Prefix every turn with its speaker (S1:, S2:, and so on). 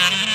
S1: Yeah.